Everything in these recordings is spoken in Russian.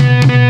Música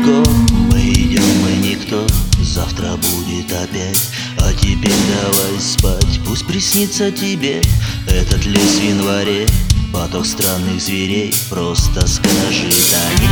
далеко. Мы идем и никто. Завтра будет опять. А теперь давай спать. Пусть приснится тебе Этот лес в январе. Поток странных зверей. Просто скажет они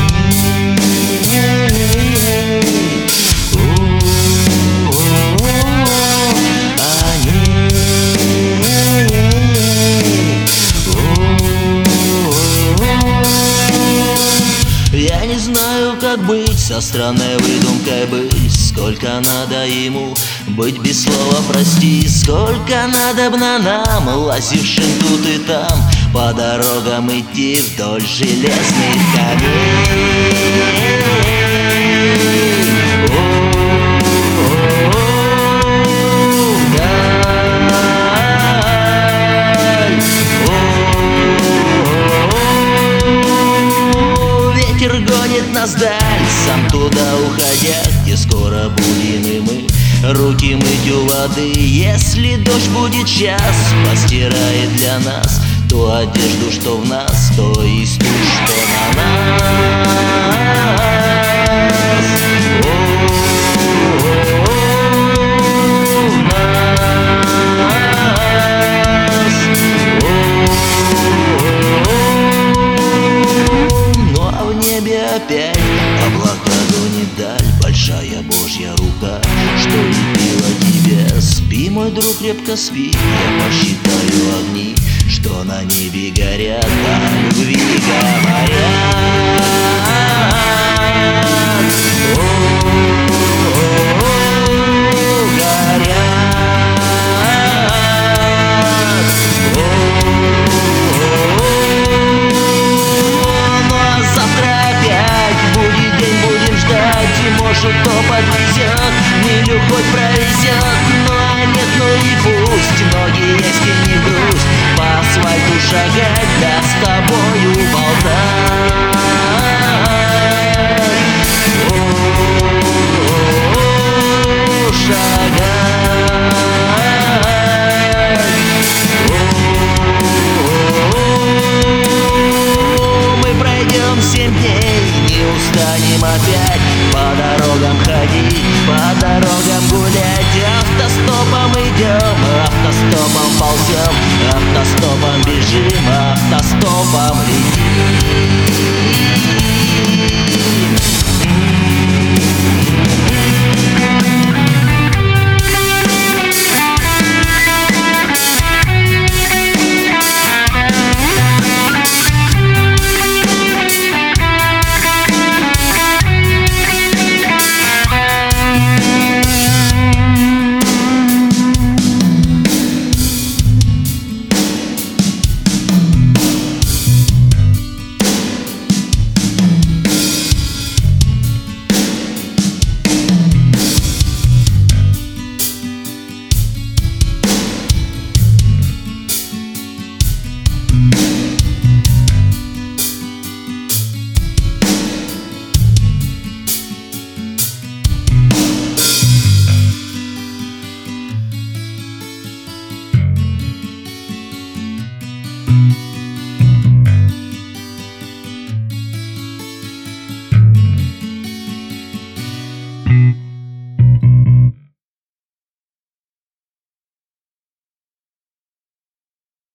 как быть со странной выдумкой быть. Сколько надо ему быть без слова прости Сколько надо б нам, лазившим тут и там По дорогам идти вдоль железных камней гонит нас даль, сам туда уходя Где скоро будем и мы. Руки мыть у воды Если дождь будет час, постирает для нас Ту одежду, что в нас, то есть ту, что на нас божья рука, что лепила тебя Спи, мой друг, крепко спи, я посчитаю огни Что на небе горят, о любви говорят stop, I'm leaking.